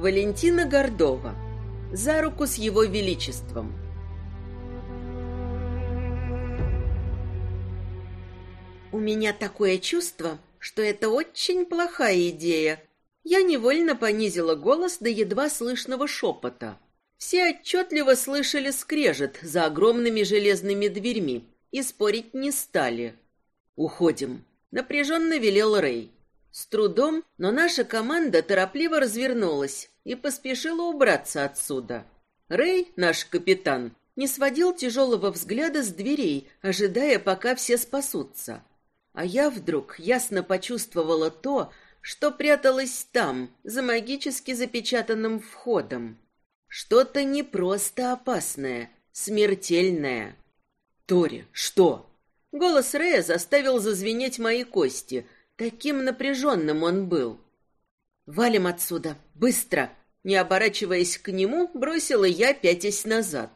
Валентина Гордова. За руку с его величеством. У меня такое чувство, что это очень плохая идея. Я невольно понизила голос до едва слышного шепота. Все отчетливо слышали скрежет за огромными железными дверьми и спорить не стали. «Уходим», — напряженно велел Рэй. С трудом, но наша команда торопливо развернулась и поспешила убраться отсюда. Рэй, наш капитан, не сводил тяжелого взгляда с дверей, ожидая, пока все спасутся. А я вдруг ясно почувствовала то, что пряталось там, за магически запечатанным входом. Что-то не просто опасное, смертельное. «Тори, что?» Голос Рэя заставил зазвенеть мои кости. Таким напряженным он был. «Валим отсюда! Быстро!» Не оборачиваясь к нему, бросила я, пятясь назад.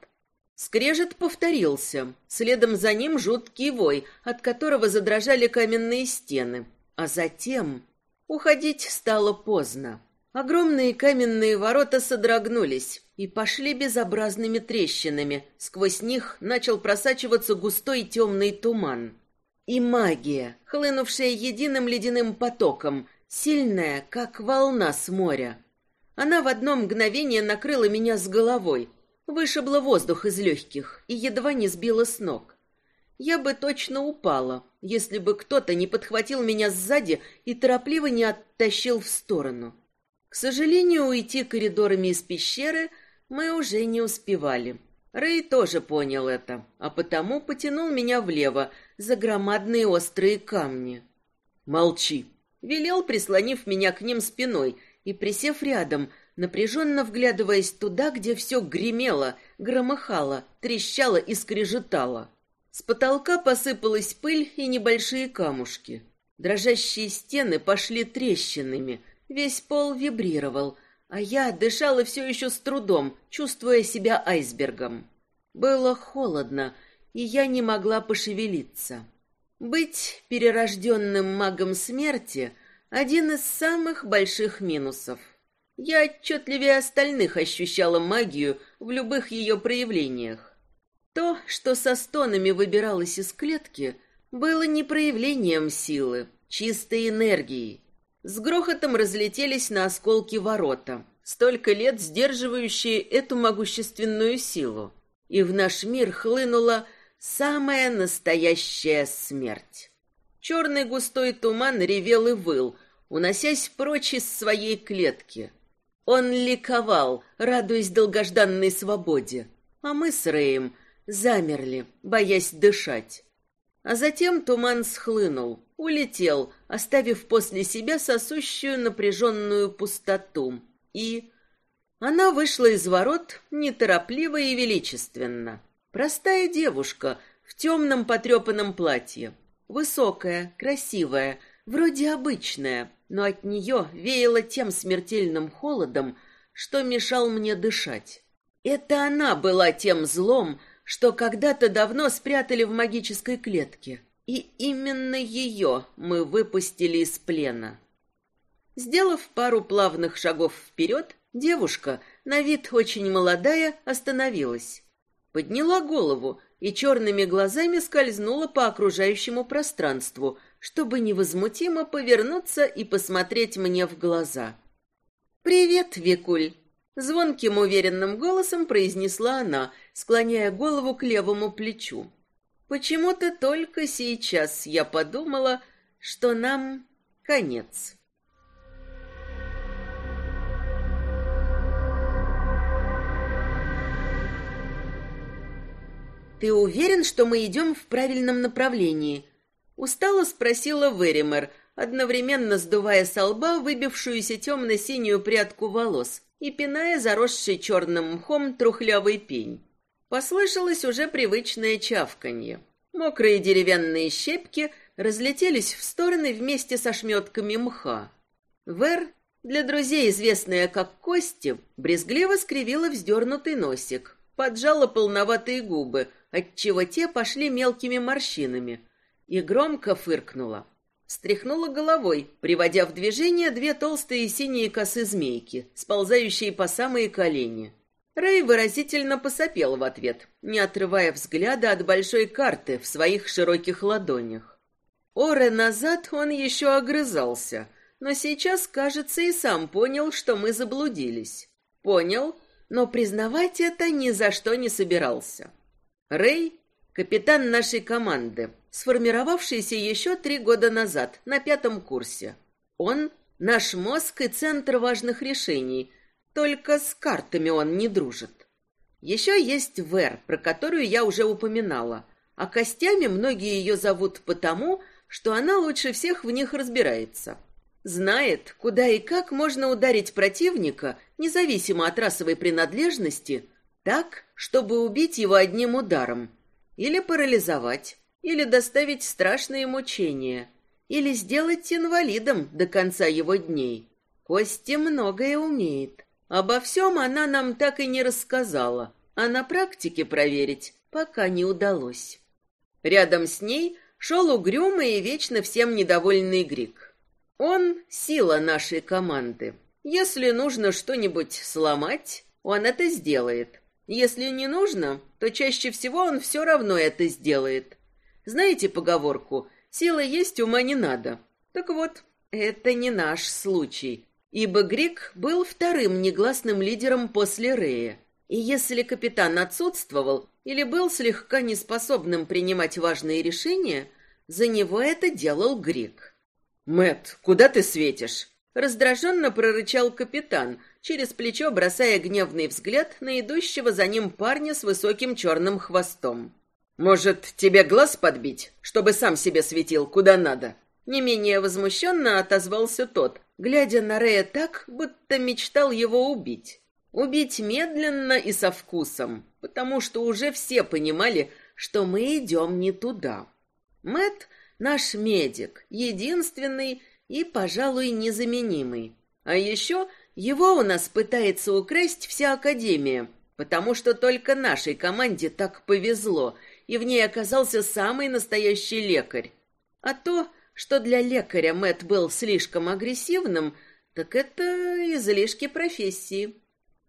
Скрежет повторился. Следом за ним жуткий вой, от которого задрожали каменные стены. А затем... Уходить стало поздно. Огромные каменные ворота содрогнулись и пошли безобразными трещинами. Сквозь них начал просачиваться густой темный туман. И магия, хлынувшая единым ледяным потоком, сильная, как волна с моря. Она в одно мгновение накрыла меня с головой, Вышибла воздух из легких и едва не сбила с ног. Я бы точно упала, если бы кто-то не подхватил меня сзади и торопливо не оттащил в сторону. К сожалению, уйти коридорами из пещеры мы уже не успевали. Рэй тоже понял это, а потому потянул меня влево, за громадные острые камни. «Молчи!» — велел, прислонив меня к ним спиной и присев рядом — напряженно вглядываясь туда, где все гремело, громыхало, трещало и скрежетало. С потолка посыпалась пыль и небольшие камушки. Дрожащие стены пошли трещинами, весь пол вибрировал, а я дышала все еще с трудом, чувствуя себя айсбергом. Было холодно, и я не могла пошевелиться. Быть перерожденным магом смерти — один из самых больших минусов — я отчетливее остальных ощущала магию в любых ее проявлениях. То, что со стонами выбиралось из клетки, было не проявлением силы, чистой энергии. С грохотом разлетелись на осколки ворота, столько лет сдерживающие эту могущественную силу. И в наш мир хлынула самая настоящая смерть. Черный густой туман ревел и выл, уносясь прочь из своей клетки — он ликовал, радуясь долгожданной свободе, а мы с Рэем замерли, боясь дышать. А затем туман схлынул, улетел, оставив после себя сосущую напряженную пустоту. И она вышла из ворот неторопливо и величественно. Простая девушка в темном потрепанном платье. Высокая, красивая, вроде обычная, но от нее веяло тем смертельным холодом, что мешал мне дышать. Это она была тем злом, что когда-то давно спрятали в магической клетке. И именно ее мы выпустили из плена. Сделав пару плавных шагов вперед, девушка, на вид очень молодая, остановилась. Подняла голову и черными глазами скользнула по окружающему пространству, чтобы невозмутимо повернуться и посмотреть мне в глаза. «Привет, Викуль!» Звонким уверенным голосом произнесла она, склоняя голову к левому плечу. Почему-то только сейчас я подумала, что нам конец. «Ты уверен, что мы идем в правильном направлении?» Устало спросила Веример, одновременно сдувая со лба выбившуюся темно-синюю прядку волос и пиная заросший черным мхом трухлявый пень. Послышалось уже привычное чавканье. Мокрые деревянные щепки разлетелись в стороны вместе со шметками мха. Вер, для друзей известная как Кости, брезгливо скривила вздернутый носик, поджала полноватые губы, отчего те пошли мелкими морщинами — и громко фыркнула. Стряхнула головой, приводя в движение две толстые синие косы змейки, сползающие по самые колени. Рэй выразительно посопел в ответ, не отрывая взгляда от большой карты в своих широких ладонях. Оры назад он еще огрызался, но сейчас, кажется, и сам понял, что мы заблудились. Понял, но признавать это ни за что не собирался. Рэй — капитан нашей команды, сформировавшийся еще три года назад, на пятом курсе. Он — наш мозг и центр важных решений, только с картами он не дружит. Еще есть Вер, про которую я уже упоминала, а костями многие ее зовут потому, что она лучше всех в них разбирается. Знает, куда и как можно ударить противника, независимо от расовой принадлежности, так, чтобы убить его одним ударом, или парализовать, или доставить страшные мучения, или сделать инвалидом до конца его дней. Кости многое умеет. Обо всем она нам так и не рассказала, а на практике проверить пока не удалось. Рядом с ней шел угрюмый и вечно всем недовольный Грик. Он — сила нашей команды. Если нужно что-нибудь сломать, он это сделает. Если не нужно, то чаще всего он все равно это сделает. Знаете поговорку «сила есть, ума не надо»? Так вот, это не наш случай, ибо Грик был вторым негласным лидером после Рея. И если капитан отсутствовал или был слегка неспособным принимать важные решения, за него это делал Грик. Мэт, куда ты светишь? Раздраженно прорычал капитан, через плечо бросая гневный взгляд на идущего за ним парня с высоким черным хвостом. «Может, тебе глаз подбить, чтобы сам себе светил, куда надо?» Не менее возмущенно отозвался тот, глядя на Рея так, будто мечтал его убить. Убить медленно и со вкусом, потому что уже все понимали, что мы идем не туда. Мэт наш медик, единственный и, пожалуй, незаменимый. А еще его у нас пытается украсть вся Академия, потому что только нашей команде так повезло, и в ней оказался самый настоящий лекарь. А то, что для лекаря Мэт был слишком агрессивным, так это излишки профессии.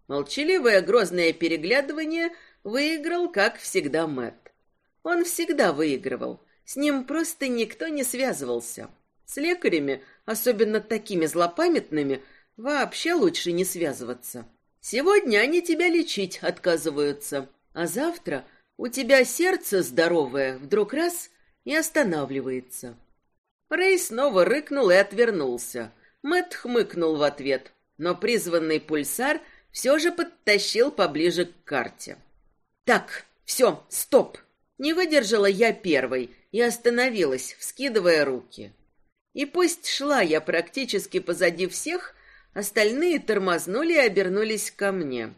Молчаливое грозное переглядывание выиграл, как всегда, Мэт. Он всегда выигрывал. С ним просто никто не связывался. С лекарями, особенно такими злопамятными, вообще лучше не связываться. Сегодня они тебя лечить отказываются, а завтра у тебя сердце здоровое вдруг раз и останавливается. Рэй снова рыкнул и отвернулся. Мэт хмыкнул в ответ, но призванный пульсар — все же подтащил поближе к карте. «Так, все, стоп!» Не выдержала я первой и остановилась, вскидывая руки. И пусть шла я практически позади всех, остальные тормознули и обернулись ко мне.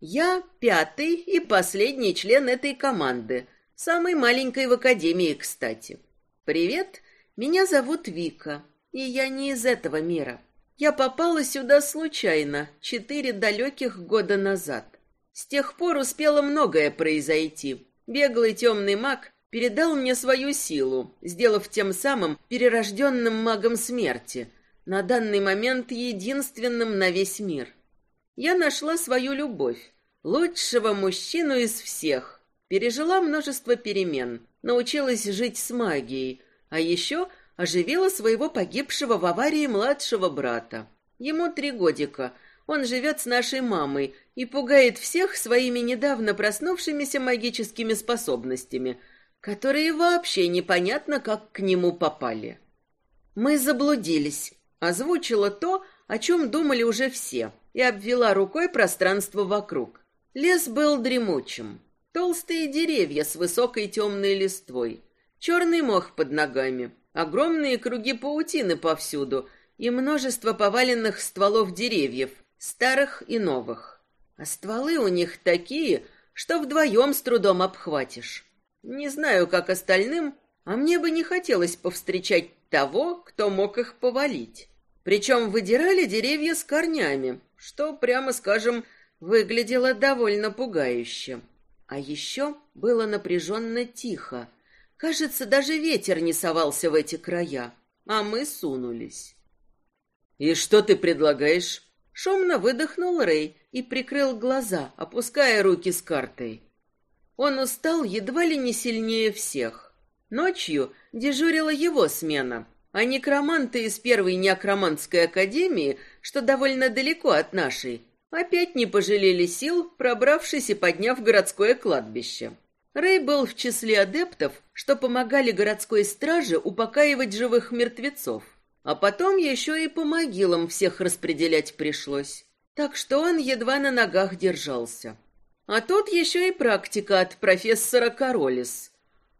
Я пятый и последний член этой команды, самой маленькой в академии, кстати. Привет, меня зовут Вика, и я не из этого мира. Я попала сюда случайно, четыре далеких года назад. С тех пор успело многое произойти. Беглый темный маг передал мне свою силу, сделав тем самым перерожденным магом смерти, на данный момент единственным на весь мир. Я нашла свою любовь, лучшего мужчину из всех, пережила множество перемен, научилась жить с магией, а еще – оживила своего погибшего в аварии младшего брата. Ему три годика. Он живет с нашей мамой и пугает всех своими недавно проснувшимися магическими способностями, которые вообще непонятно, как к нему попали. «Мы заблудились», — озвучила то, о чем думали уже все, и обвела рукой пространство вокруг. Лес был дремучим. Толстые деревья с высокой темной листвой, черный мох под ногами, Огромные круги паутины повсюду и множество поваленных стволов деревьев, старых и новых. А стволы у них такие, что вдвоем с трудом обхватишь. Не знаю, как остальным, а мне бы не хотелось повстречать того, кто мог их повалить. Причем выдирали деревья с корнями, что, прямо скажем, выглядело довольно пугающе. А еще было напряженно тихо — Кажется, даже ветер не совался в эти края. а мы сунулись. «И что ты предлагаешь?» Шумно выдохнул Рэй и прикрыл глаза, опуская руки с картой. Он устал едва ли не сильнее всех. Ночью дежурила его смена, а некроманты из первой неокромантской академии, что довольно далеко от нашей, опять не пожалели сил, пробравшись и подняв городское кладбище. Рэй был в числе адептов, что помогали городской страже упокаивать живых мертвецов. А потом еще и по могилам всех распределять пришлось. Так что он едва на ногах держался. А тут еще и практика от профессора Королис.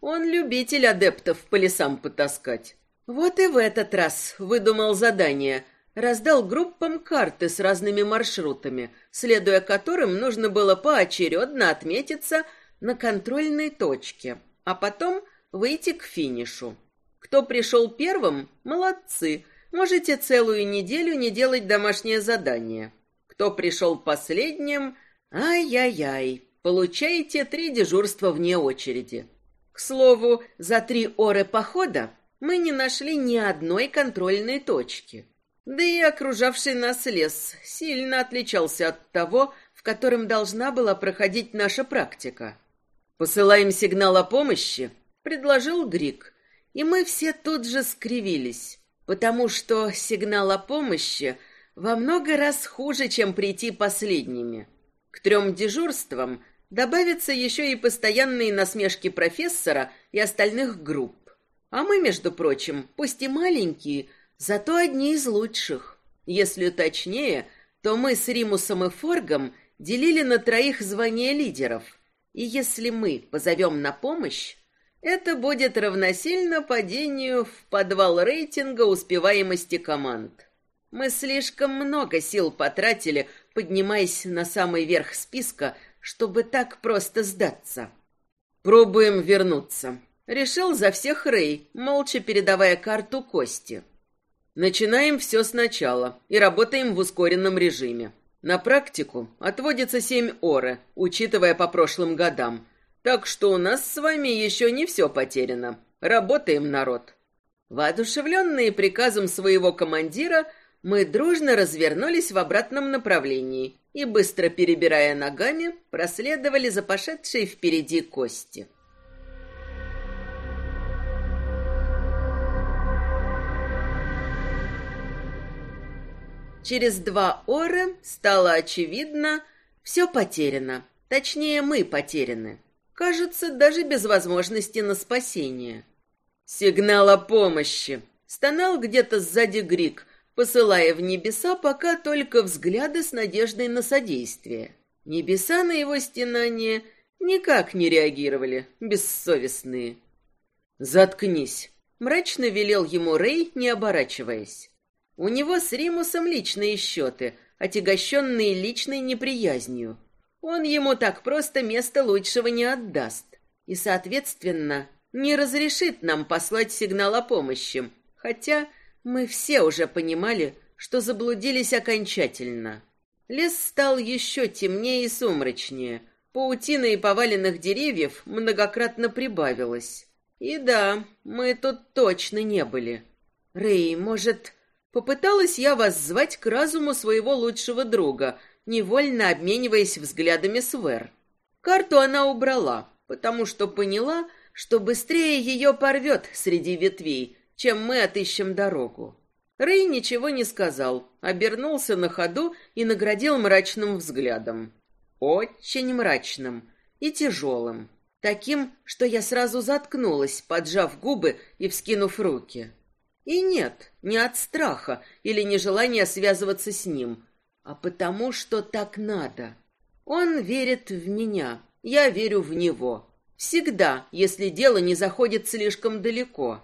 Он любитель адептов по лесам потаскать. Вот и в этот раз выдумал задание. Раздал группам карты с разными маршрутами, следуя которым нужно было поочередно отметиться на контрольной точке, а потом выйти к финишу. Кто пришел первым, молодцы. Можете целую неделю не делать домашнее задание. Кто пришел последним, ай-яй-яй, получаете три дежурства вне очереди. К слову, за три оры похода мы не нашли ни одной контрольной точки. Да и окружавший нас лес сильно отличался от того, в котором должна была проходить наша практика. «Посылаем сигнал о помощи», — предложил Грик и мы все тут же скривились, потому что сигнал о помощи во много раз хуже, чем прийти последними. К трем дежурствам добавятся еще и постоянные насмешки профессора и остальных групп. А мы, между прочим, пусть и маленькие, зато одни из лучших. Если точнее, то мы с Римусом и Форгом делили на троих звание лидеров. И если мы позовем на помощь, это будет равносильно падению в подвал рейтинга успеваемости команд. Мы слишком много сил потратили, поднимаясь на самый верх списка, чтобы так просто сдаться. Пробуем вернуться. Решил за всех Рэй, молча передавая карту Кости. Начинаем все сначала и работаем в ускоренном режиме. На практику отводится семь оры, учитывая по прошлым годам, так что у нас с вами еще не все потеряно. Работаем, народ. Воодушевленные приказом своего командира, мы дружно развернулись в обратном направлении и, быстро перебирая ногами, проследовали за пошедшей впереди кости. Через два оры стало очевидно, все потеряно. Точнее, мы потеряны. Кажется, даже без возможности на спасение. «Сигнал о помощи!» — стонал где-то сзади Грик, посылая в небеса пока только взгляды с надеждой на содействие. Небеса на его стенание никак не реагировали, бессовестные. «Заткнись!» — мрачно велел ему Рэй, не оборачиваясь. У него с Римусом личные счеты, отягощенные личной неприязнью. Он ему так просто места лучшего не отдаст. И, соответственно, не разрешит нам послать сигнал о помощи. Хотя мы все уже понимали, что заблудились окончательно. Лес стал еще темнее и сумрачнее. Паутина и поваленных деревьев многократно прибавилось. И да, мы тут точно не были. Рэй, может, попыталась я вас звать к разуму своего лучшего друга — невольно обмениваясь взглядами с Вэр. Карту она убрала, потому что поняла, что быстрее ее порвет среди ветвей, чем мы отыщем дорогу. Рэй ничего не сказал, обернулся на ходу и наградил мрачным взглядом. Очень мрачным и тяжелым. Таким, что я сразу заткнулась, поджав губы и вскинув руки. И нет, не от страха или нежелания связываться с ним, а потому что так надо. Он верит в меня, я верю в него. Всегда, если дело не заходит слишком далеко.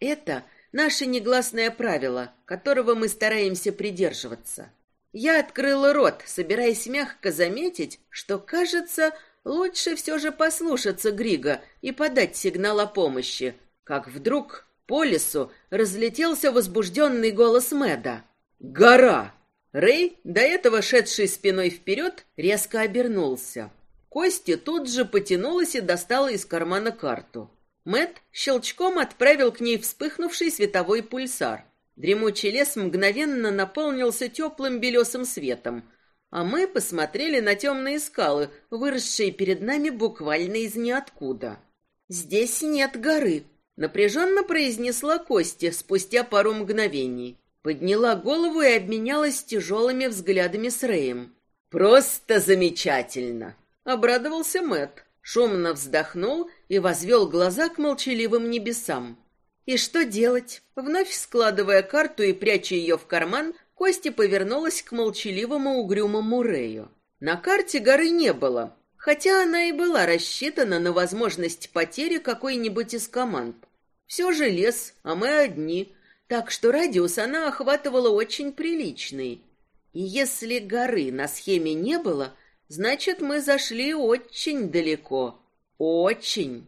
Это наше негласное правило, которого мы стараемся придерживаться. Я открыла рот, собираясь мягко заметить, что, кажется, лучше все же послушаться Грига и подать сигнал о помощи, как вдруг по лесу разлетелся возбужденный голос Мэда. «Гора!» Рэй, до этого шедший спиной вперед, резко обернулся. Кости тут же потянулась и достала из кармана карту. Мэт щелчком отправил к ней вспыхнувший световой пульсар. Дремучий лес мгновенно наполнился теплым белесым светом, а мы посмотрели на темные скалы, выросшие перед нами буквально из ниоткуда. «Здесь нет горы», — напряженно произнесла Костя спустя пару мгновений. Подняла голову и обменялась тяжелыми взглядами с Рэем. «Просто замечательно!» — обрадовался Мэт, шумно вздохнул и возвел глаза к молчаливым небесам. «И что делать?» Вновь складывая карту и пряча ее в карман, Костя повернулась к молчаливому угрюмому Рэю. На карте горы не было, хотя она и была рассчитана на возможность потери какой-нибудь из команд. Все же лес, а мы одни, так что радиус она охватывала очень приличный. И если горы на схеме не было, значит, мы зашли очень далеко. Очень.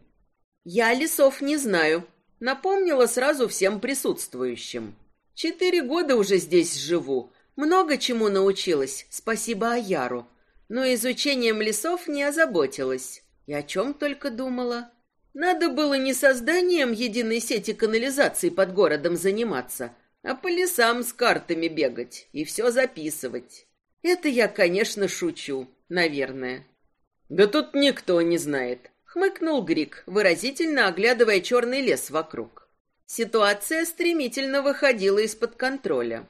Я лесов не знаю, напомнила сразу всем присутствующим. Четыре года уже здесь живу, много чему научилась, спасибо Аяру, но изучением лесов не озаботилась. И о чем только думала. Надо было не созданием единой сети канализации под городом заниматься, а по лесам с картами бегать и все записывать. Это я, конечно, шучу, наверное. Да тут никто не знает, хмыкнул Грик, выразительно оглядывая черный лес вокруг. Ситуация стремительно выходила из-под контроля.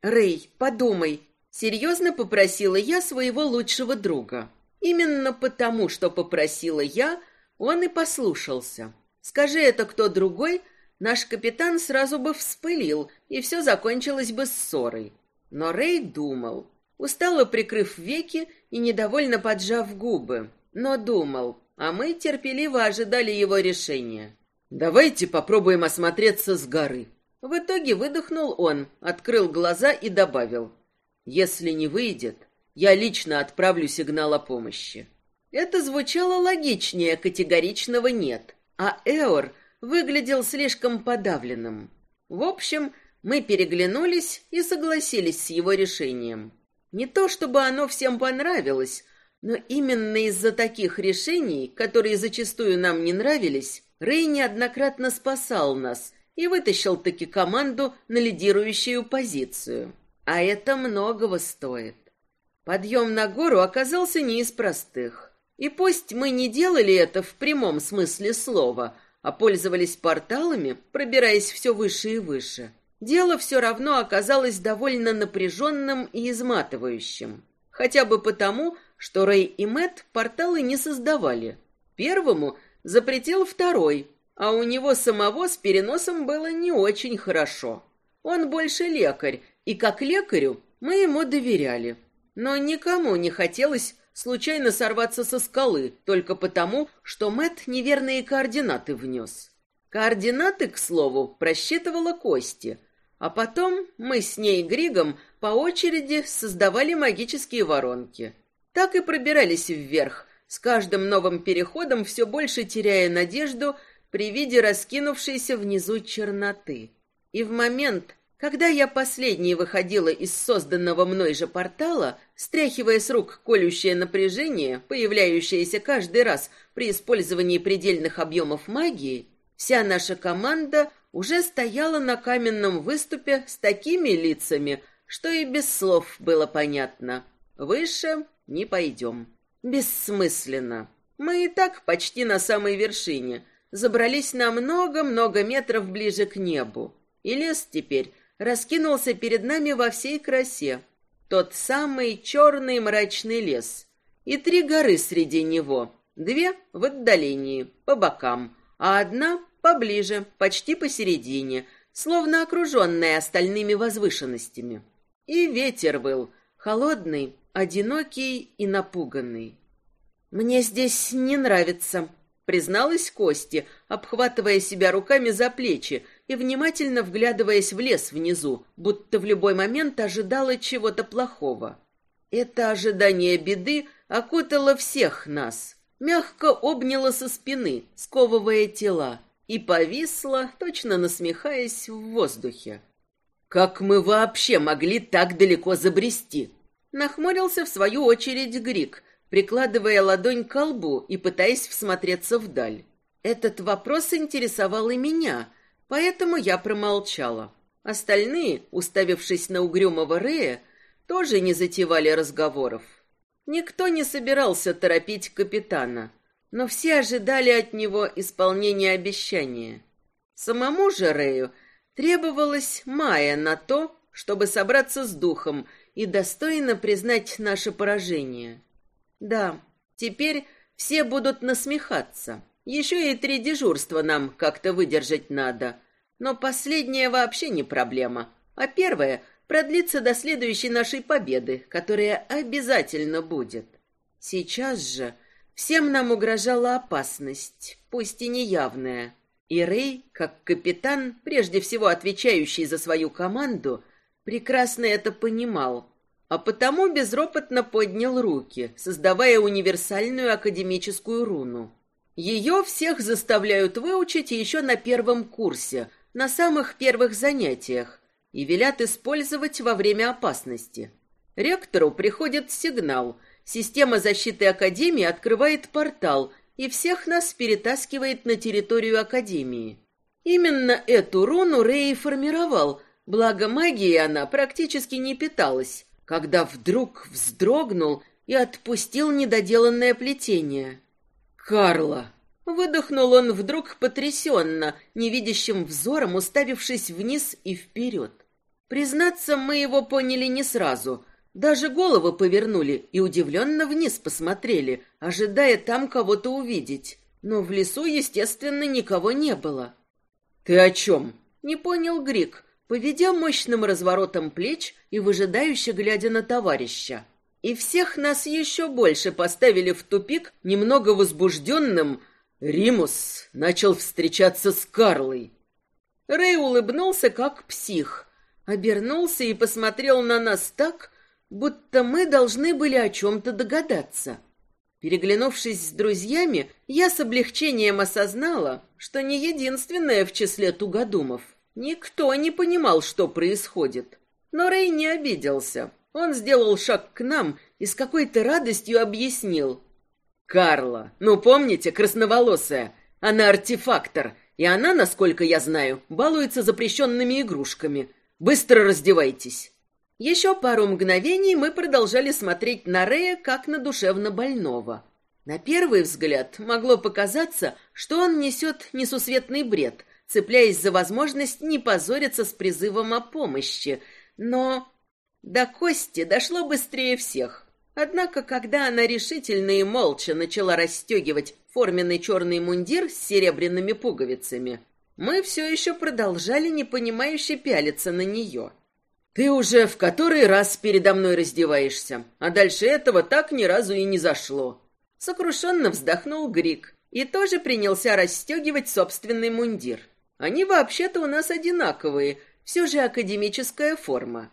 Рэй, подумай, серьезно попросила я своего лучшего друга. Именно потому, что попросила я, он и послушался. Скажи это кто другой, наш капитан сразу бы вспылил, и все закончилось бы ссорой. Но Рэй думал, устало прикрыв веки и недовольно поджав губы, но думал, а мы терпеливо ожидали его решения. «Давайте попробуем осмотреться с горы». В итоге выдохнул он, открыл глаза и добавил. «Если не выйдет, я лично отправлю сигнал о помощи». Это звучало логичнее категоричного «нет», а Эор выглядел слишком подавленным. В общем, мы переглянулись и согласились с его решением. Не то чтобы оно всем понравилось, но именно из-за таких решений, которые зачастую нам не нравились, Рэй неоднократно спасал нас и вытащил таки команду на лидирующую позицию. А это многого стоит. Подъем на гору оказался не из простых. И пусть мы не делали это в прямом смысле слова, а пользовались порталами, пробираясь все выше и выше, дело все равно оказалось довольно напряженным и изматывающим. Хотя бы потому, что Рэй и Мэт порталы не создавали. Первому запретил второй, а у него самого с переносом было не очень хорошо. Он больше лекарь, и как лекарю мы ему доверяли. Но никому не хотелось случайно сорваться со скалы только потому, что Мэт неверные координаты внес. Координаты, к слову, просчитывала Кости, а потом мы с ней Григом по очереди создавали магические воронки. Так и пробирались вверх, с каждым новым переходом все больше теряя надежду при виде раскинувшейся внизу черноты. И в момент, когда я последней выходила из созданного мной же портала, стряхивая с рук колющее напряжение, появляющееся каждый раз при использовании предельных объемов магии, вся наша команда уже стояла на каменном выступе с такими лицами, что и без слов было понятно. Выше не пойдем. Бессмысленно. Мы и так почти на самой вершине, забрались на много-много метров ближе к небу. И лес теперь раскинулся перед нами во всей красе. Тот самый черный мрачный лес. И три горы среди него. Две в отдалении, по бокам, а одна поближе, почти посередине, словно окруженная остальными возвышенностями. И ветер был, холодный, одинокий и напуганный. «Мне здесь не нравится», — призналась Кости, обхватывая себя руками за плечи и внимательно вглядываясь в лес внизу, будто в любой момент ожидала чего-то плохого. Это ожидание беды окутало всех нас, мягко обняло со спины, сковывая тела, и повисло, точно насмехаясь в воздухе. «Как мы вообще могли так далеко забрести?» Нахмурился в свою очередь Грик, прикладывая ладонь к колбу и пытаясь всмотреться вдаль. Этот вопрос интересовал и меня, поэтому я промолчала. Остальные, уставившись на угрюмого Рея, тоже не затевали разговоров. Никто не собирался торопить капитана, но все ожидали от него исполнения обещания. Самому же Рэю требовалась Майя на то, чтобы собраться с духом и достойно признать наше поражение. Да, теперь все будут насмехаться. Еще и три дежурства нам как-то выдержать надо. Но последнее вообще не проблема. А первое продлится до следующей нашей победы, которая обязательно будет. Сейчас же всем нам угрожала опасность, пусть и неявная. И Рэй, как капитан, прежде всего отвечающий за свою команду, прекрасно это понимал, а потому безропотно поднял руки, создавая универсальную академическую руну. Ее всех заставляют выучить еще на первом курсе, на самых первых занятиях, и велят использовать во время опасности. Ректору приходит сигнал. Система защиты Академии открывает портал и всех нас перетаскивает на территорию Академии. Именно эту руну Рэй формировал, благо магии она практически не питалась, когда вдруг вздрогнул и отпустил недоделанное плетение. «Карла!» Выдохнул он вдруг потрясенно, невидящим взором уставившись вниз и вперед. Признаться, мы его поняли не сразу. Даже головы повернули и удивленно вниз посмотрели, ожидая там кого-то увидеть. Но в лесу, естественно, никого не было. «Ты о чем?» — не понял Грик, поведя мощным разворотом плеч и выжидающе глядя на товарища. И всех нас еще больше поставили в тупик немного возбужденным. Римус начал встречаться с Карлой. Рэй улыбнулся, как псих, обернулся и посмотрел на нас так, будто мы должны были о чем-то догадаться. Переглянувшись с друзьями, я с облегчением осознала, что не единственная в числе тугодумов. Никто не понимал, что происходит. Но Рэй не обиделся. Он сделал шаг к нам и с какой-то радостью объяснил. «Карла, ну помните, красноволосая? Она артефактор, и она, насколько я знаю, балуется запрещенными игрушками. Быстро раздевайтесь. Еще пару мгновений мы продолжали смотреть на Рея как на душевно больного. На первый взгляд могло показаться, что он несет несусветный бред, цепляясь за возможность не позориться с призывом о помощи. Но до Кости дошло быстрее всех. Однако, когда она решительно и молча начала расстегивать форменный черный мундир с серебряными пуговицами, мы все еще продолжали непонимающе пялиться на нее. «Ты уже в который раз передо мной раздеваешься, а дальше этого так ни разу и не зашло». Сокрушенно вздохнул Грик и тоже принялся расстегивать собственный мундир. Они вообще-то у нас одинаковые, все же академическая форма.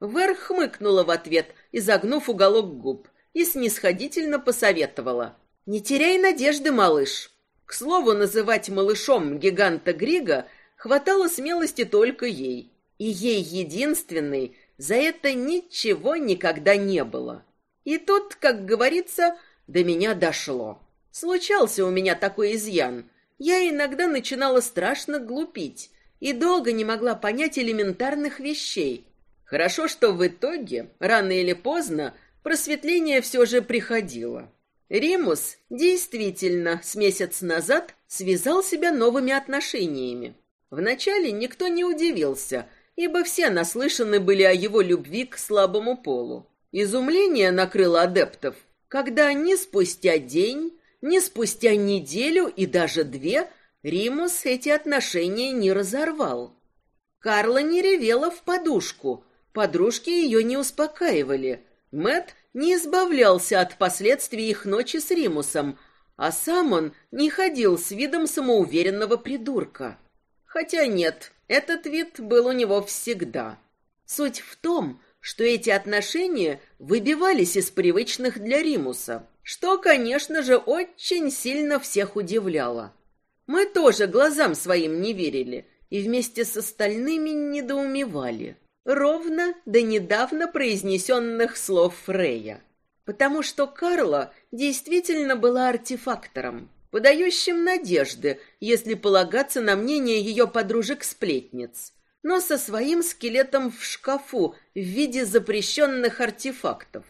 Вэр хмыкнула в ответ, изогнув уголок губ, и снисходительно посоветовала. «Не теряй надежды, малыш. К слову, называть малышом гиганта Грига хватало смелости только ей. И ей единственной за это ничего никогда не было. И тут, как говорится, до меня дошло. Случался у меня такой изъян. Я иногда начинала страшно глупить и долго не могла понять элементарных вещей. Хорошо, что в итоге, рано или поздно, просветление все же приходило. Римус действительно с месяц назад связал себя новыми отношениями. Вначале никто не удивился, ибо все наслышаны были о его любви к слабому полу. Изумление накрыло адептов, когда ни спустя день, ни спустя неделю и даже две Римус эти отношения не разорвал. Карла не ревела в подушку, подружки ее не успокаивали. Мэт не избавлялся от последствий их ночи с Римусом, а сам он не ходил с видом самоуверенного придурка. Хотя нет, этот вид был у него всегда. Суть в том, что эти отношения выбивались из привычных для Римуса, что, конечно же, очень сильно всех удивляло. Мы тоже глазам своим не верили и вместе с остальными недоумевали ровно до недавно произнесенных слов Фрея. Потому что Карла действительно была артефактором. подающим надежды, если полагаться на мнение ее подружек-сплетниц, но со своим скелетом в шкафу в виде запрещенных артефактов.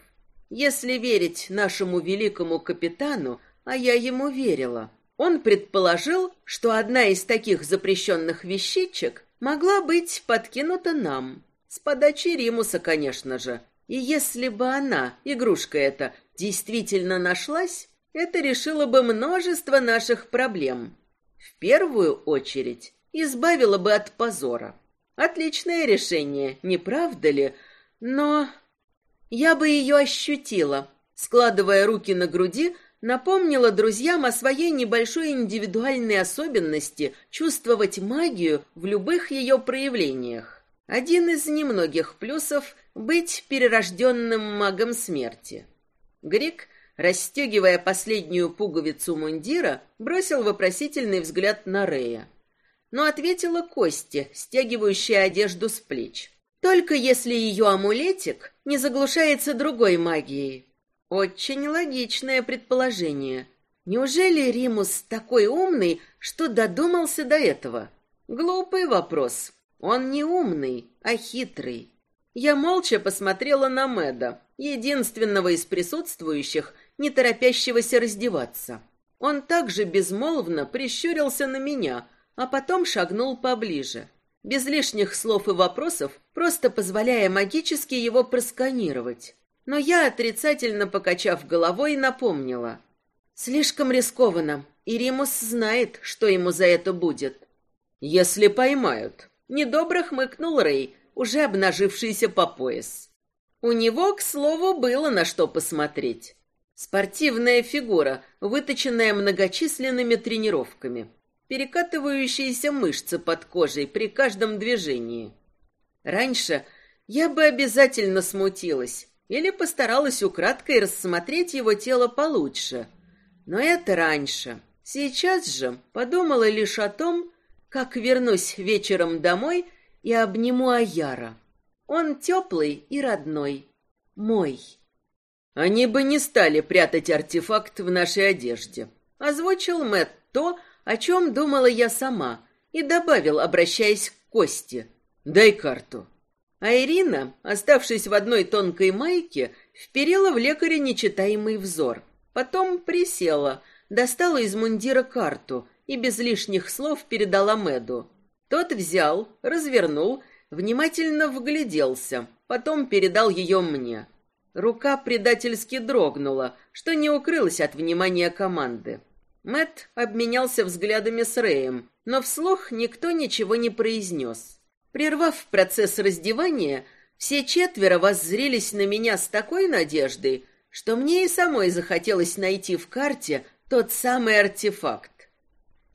Если верить нашему великому капитану, а я ему верила, он предположил, что одна из таких запрещенных вещичек могла быть подкинута нам. С подачи Римуса, конечно же. И если бы она, игрушка эта, действительно нашлась, это решило бы множество наших проблем. В первую очередь избавило бы от позора. Отличное решение, не правда ли? Но я бы ее ощутила. Складывая руки на груди, напомнила друзьям о своей небольшой индивидуальной особенности чувствовать магию в любых ее проявлениях. Один из немногих плюсов — быть перерожденным магом смерти. Грик расстегивая последнюю пуговицу мундира, бросил вопросительный взгляд на Рея. Но ответила Кости, стягивающая одежду с плеч. Только если ее амулетик не заглушается другой магией. Очень логичное предположение. Неужели Римус такой умный, что додумался до этого? Глупый вопрос. Он не умный, а хитрый. Я молча посмотрела на Мэда, единственного из присутствующих, не торопящегося раздеваться. Он также безмолвно прищурился на меня, а потом шагнул поближе, без лишних слов и вопросов, просто позволяя магически его просканировать. Но я, отрицательно покачав головой, напомнила. «Слишком рискованно, и Римус знает, что ему за это будет». «Если поймают», — недобро хмыкнул Рэй, уже обнажившийся по пояс. У него, к слову, было на что посмотреть. Спортивная фигура, выточенная многочисленными тренировками. Перекатывающиеся мышцы под кожей при каждом движении. Раньше я бы обязательно смутилась или постаралась украдкой рассмотреть его тело получше. Но это раньше. Сейчас же подумала лишь о том, как вернусь вечером домой и обниму Аяра. Он теплый и родной. Мой. Они бы не стали прятать артефакт в нашей одежде. Озвучил Мэтт то, о чем думала я сама, и добавил, обращаясь к Косте. «Дай карту». А Ирина, оставшись в одной тонкой майке, вперила в лекаря нечитаемый взор. Потом присела, достала из мундира карту и без лишних слов передала Мэду. Тот взял, развернул, внимательно вгляделся, потом передал ее мне. Рука предательски дрогнула, что не укрылось от внимания команды. Мэт обменялся взглядами с Рэем, но вслух никто ничего не произнес. Прервав процесс раздевания, все четверо воззрелись на меня с такой надеждой, что мне и самой захотелось найти в карте тот самый артефакт.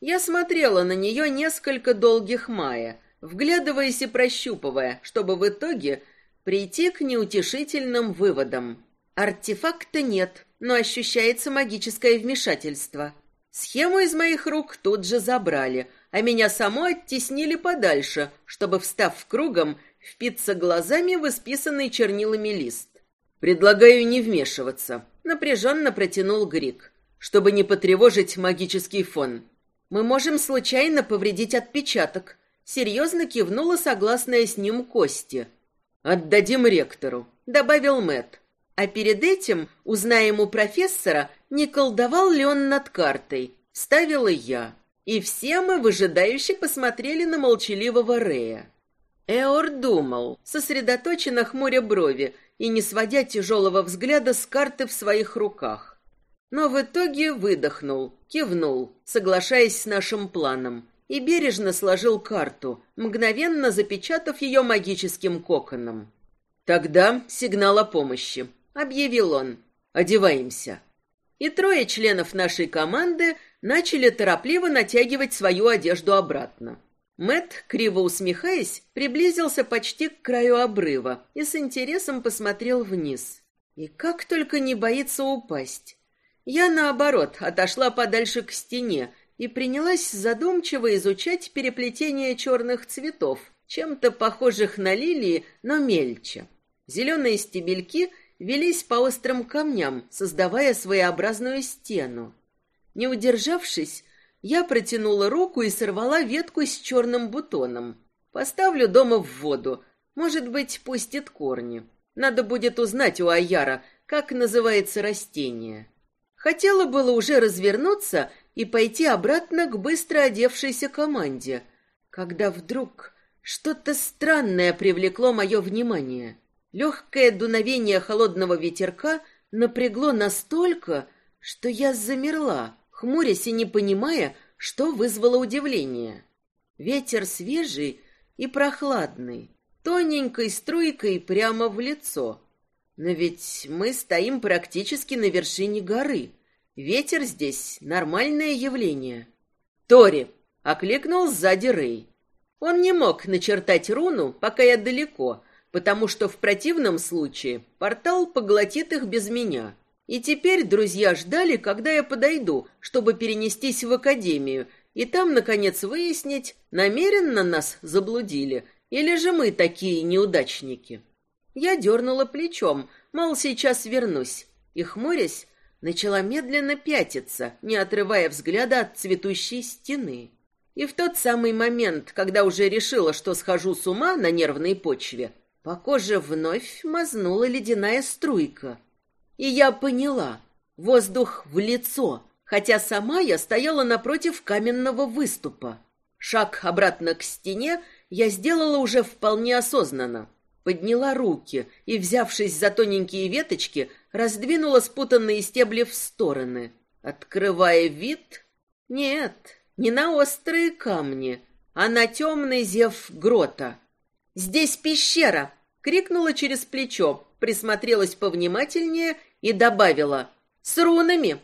Я смотрела на нее несколько долгих мая, вглядываясь и прощупывая, чтобы в итоге прийти к неутешительным выводам. Артефакта нет, но ощущается магическое вмешательство. Схему из моих рук тут же забрали, а меня само оттеснили подальше, чтобы, встав кругом, впиться глазами в исписанный чернилами лист. «Предлагаю не вмешиваться», — напряженно протянул Грик, чтобы не потревожить магический фон. «Мы можем случайно повредить отпечаток», — серьезно кивнула согласная с ним Кости. Отдадим ректору, добавил Мэт. А перед этим узнаем у профессора, не колдовал ли он над картой. Ставила я. И все мы выжидающе посмотрели на молчаливого Рея. Эор думал, сосредоточенно хмуря брови и не сводя тяжелого взгляда с карты в своих руках. Но в итоге выдохнул, кивнул, соглашаясь с нашим планом, и бережно сложил карту, мгновенно запечатав ее магическим коконом. «Тогда сигнал о помощи», — объявил он. «Одеваемся». И трое членов нашей команды начали торопливо натягивать свою одежду обратно. Мэт, криво усмехаясь, приблизился почти к краю обрыва и с интересом посмотрел вниз. И как только не боится упасть. Я, наоборот, отошла подальше к стене и принялась задумчиво изучать переплетение черных цветов, чем-то похожих на лилии, но мельче. Зеленые стебельки велись по острым камням, создавая своеобразную стену. Не удержавшись, я протянула руку и сорвала ветку с черным бутоном. Поставлю дома в воду. Может быть, пустит корни. Надо будет узнать у Аяра, как называется растение. Хотела было уже развернуться и пойти обратно к быстро одевшейся команде, когда вдруг что-то странное привлекло мое внимание. Легкое дуновение холодного ветерка напрягло настолько, что я замерла, хмурясь и не понимая, что вызвало удивление. Ветер свежий и прохладный, тоненькой струйкой прямо в лицо. Но ведь мы стоим практически на вершине горы. Ветер здесь — нормальное явление. «Тори!» — окликнул сзади Рэй. Он не мог начертать руну, пока я далеко, потому что в противном случае портал поглотит их без меня. И теперь друзья ждали, когда я подойду, чтобы перенестись в академию, и там, наконец, выяснить, намеренно нас заблудили, или же мы такие неудачники. Я дернула плечом, мол, сейчас вернусь, и, хмурясь, начала медленно пятиться, не отрывая взгляда от цветущей стены. И в тот самый момент, когда уже решила, что схожу с ума на нервной почве, по коже вновь мазнула ледяная струйка. И я поняла, воздух в лицо, хотя сама я стояла напротив каменного выступа. Шаг обратно к стене я сделала уже вполне осознанно. Подняла руки и, взявшись за тоненькие веточки, раздвинула спутанные стебли в стороны, открывая вид... Нет, не на острые камни, а на темный зев грота. «Здесь пещера!» — крикнула через плечо, присмотрелась повнимательнее и добавила «С рунами!»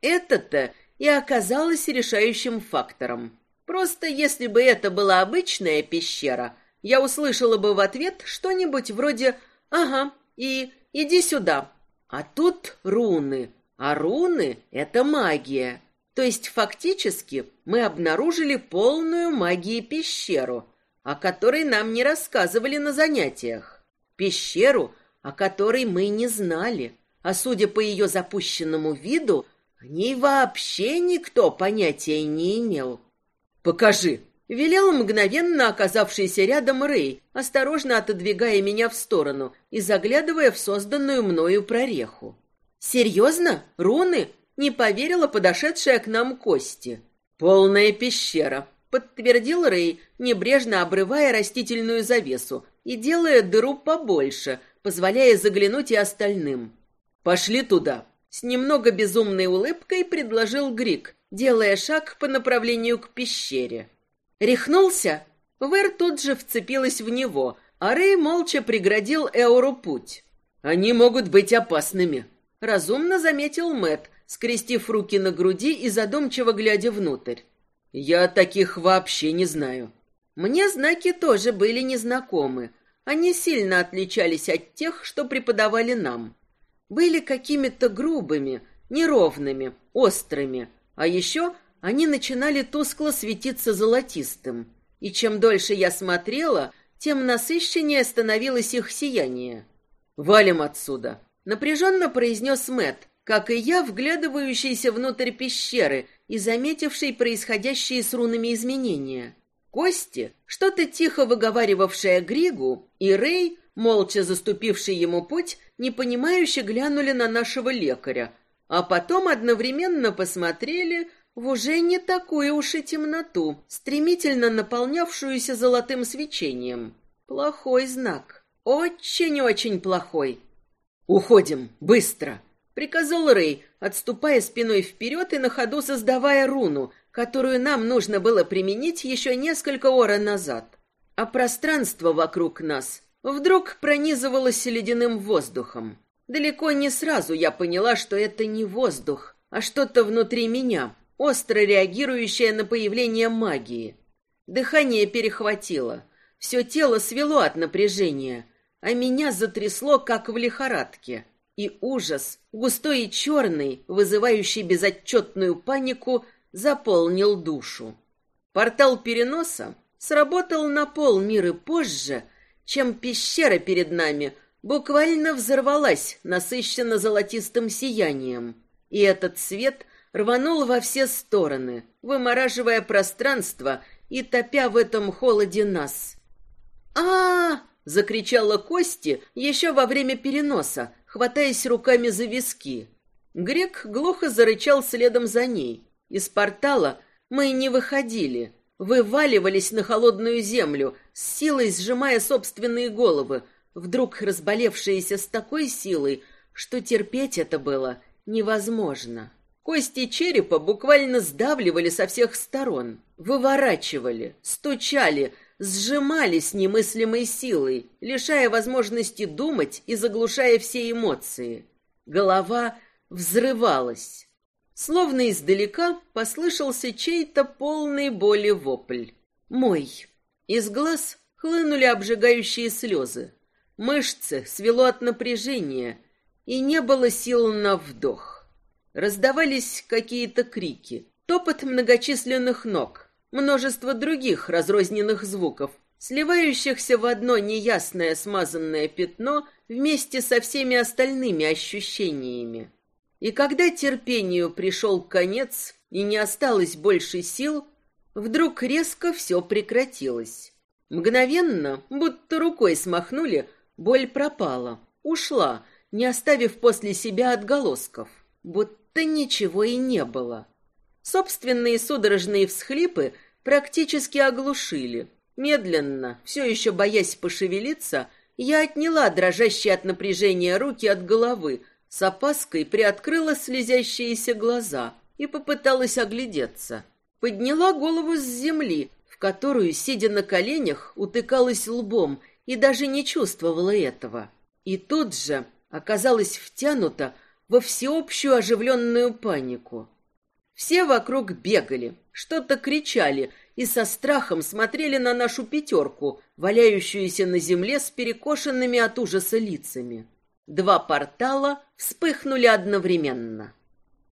Это-то и оказалось решающим фактором. Просто если бы это была обычная пещера, я услышала бы в ответ что-нибудь вроде «Ага, и иди сюда». А тут руны. А руны — это магия. То есть фактически мы обнаружили полную магии пещеру, о которой нам не рассказывали на занятиях. Пещеру, о которой мы не знали, а судя по ее запущенному виду, о ней вообще никто понятия не имел. «Покажи!» — велел мгновенно оказавшийся рядом Рэй, осторожно отодвигая меня в сторону и заглядывая в созданную мною прореху. «Серьезно? Руны?» — не поверила подошедшая к нам Кости. «Полная пещера», — подтвердил Рэй, небрежно обрывая растительную завесу и делая дыру побольше, позволяя заглянуть и остальным. «Пошли туда», — с немного безумной улыбкой предложил Грик, делая шаг по направлению к пещере. Рехнулся? Вэр тут же вцепилась в него, а Рэй молча преградил Эору путь. «Они могут быть опасными», — разумно заметил Мэт, скрестив руки на груди и задумчиво глядя внутрь. «Я таких вообще не знаю». Мне знаки тоже были незнакомы. Они сильно отличались от тех, что преподавали нам. Были какими-то грубыми, неровными, острыми, а еще они начинали тускло светиться золотистым. И чем дольше я смотрела, тем насыщеннее становилось их сияние. «Валим отсюда!» — напряженно произнес Мэт, как и я, вглядывающийся внутрь пещеры и заметивший происходящие с рунами изменения. Кости, что-то тихо выговаривавшая Григу, и Рэй, молча заступивший ему путь, непонимающе глянули на нашего лекаря, а потом одновременно посмотрели в уже не такую уж и темноту, стремительно наполнявшуюся золотым свечением. Плохой знак. Очень-очень плохой. «Уходим! Быстро!» — приказал Рэй, отступая спиной вперед и на ходу создавая руну, которую нам нужно было применить еще несколько ора назад. А пространство вокруг нас вдруг пронизывалось ледяным воздухом. Далеко не сразу я поняла, что это не воздух, а что-то внутри меня, остро реагирующее на появление магии. Дыхание перехватило, все тело свело от напряжения, а меня затрясло, как в лихорадке. И ужас, густой и черный, вызывающий безотчетную панику, заполнил душу. Портал переноса сработал на полмира позже, чем пещера перед нами буквально взорвалась насыщенно золотистым сиянием, и этот свет рванул во все стороны, вымораживая пространство и топя в этом холоде нас. а, -а, -а закричала Кости еще во время переноса, хватаясь руками за виски. Грек глухо зарычал следом за ней. Из портала мы не выходили, вываливались на холодную землю, с силой сжимая собственные головы, вдруг разболевшиеся с такой силой, что терпеть это было невозможно. Кости черепа буквально сдавливали со всех сторон, выворачивали, стучали, сжимали с немыслимой силой, лишая возможности думать и заглушая все эмоции. Голова взрывалась. Словно издалека послышался чей-то полный боли вопль. Мой. Из глаз хлынули обжигающие слезы. Мышцы свело от напряжения, и не было сил на вдох. Раздавались какие-то крики, топот многочисленных ног, множество других разрозненных звуков, сливающихся в одно неясное смазанное пятно вместе со всеми остальными ощущениями. И когда терпению пришел конец и не осталось больше сил, вдруг резко все прекратилось. Мгновенно, будто рукой смахнули, боль пропала, ушла, не оставив после себя отголосков, будто ничего и не было. Собственные судорожные всхлипы практически оглушили. Медленно, все еще боясь пошевелиться, я отняла дрожащие от напряжения руки от головы, с опаской приоткрыла слезящиеся глаза и попыталась оглядеться. Подняла голову с земли, в которую, сидя на коленях, утыкалась лбом и даже не чувствовала этого. И тут же оказалась втянута во всеобщую оживленную панику. Все вокруг бегали, что-то кричали и со страхом смотрели на нашу пятерку, валяющуюся на земле с перекошенными от ужаса лицами. Два портала вспыхнули одновременно.